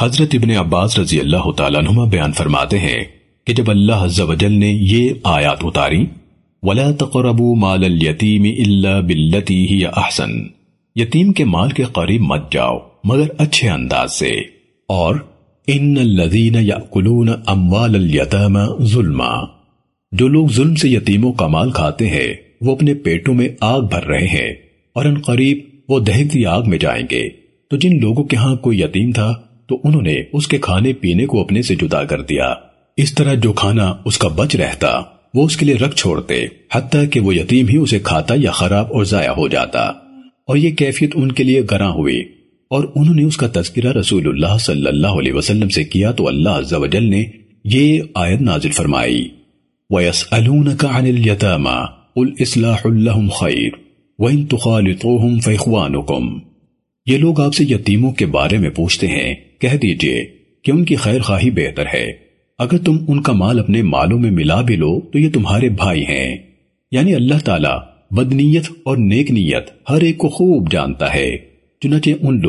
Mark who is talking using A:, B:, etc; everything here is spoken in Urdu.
A: حضرت ابن عباس رضی اللہ تعالیٰ عنہ بیان فرماتے ہیں کہ جب اللہ عز و جل نے یہ آیات اتاری، وَلَا تَقْرَبُوا مَالَ الْيَتِيمِ إِلَّا بِالَّتِي هِيَ أَحْسَنُ۔ یتیم کے مال کے قریب مت جاؤ، مگر اچھے انداز سے۔ اور ان الذین یاکلون اموال الیتام ظلما۔ جو لوگ ظلم سے یتیموں کا مال کھاتے ہیں، وہ اپنے پیٹوں میں آگ بھر رہے ہیں، اور ان قریب وہ دہتی آگ میں جائیں گے۔ تو جن لوگوں کے یہاں کوئی یتیم تھا کے ہاں کوئی یتیم تھا تو انہوں نے اس کے کھانے پینے کو اپنے سے جدا کر دیا۔ اس طرح جو کھانا اس کا بچ رہتا، وہ اس کے لیے رکھ چھوڑتے، حتیٰ کہ وہ یتیم ہی اسے کھاتا یا خراب اور ضائع ہو جاتا۔ اور یہ کیفیت ان کے لیے گراں ہوئی۔ اور انہوں نے اس کا تذکرہ رسول اللہ صلی اللہ علیہ وسلم سے کیا تو اللہ عز و جل نے یہ آیت نازل فرمائی وَيَسْأَلُونَكَ عَنِ الْيَتَامَا قُلْ إِسْلَاحُ اللَّهُمْ خَيْرٌ وَإِن تُخَالِطُوهُمْ فَإِخْوَانُكُمْ یہ لوگ آپ سے یتیموں کے بارے میں پوچھتے ہیں، کہہ دیجیے کہ ان کی خیر خواہی بہتر ہے۔ اگر تم ان کا مال اپنے مالوں میں ملا بھی لو، تو یہ تمہارے بھائی ہیں۔ یعنی اللہ تعالیٰ بدنیت اور نیک نیت ہر ایک کو خوب جانتا ہے۔ چنانچہ ان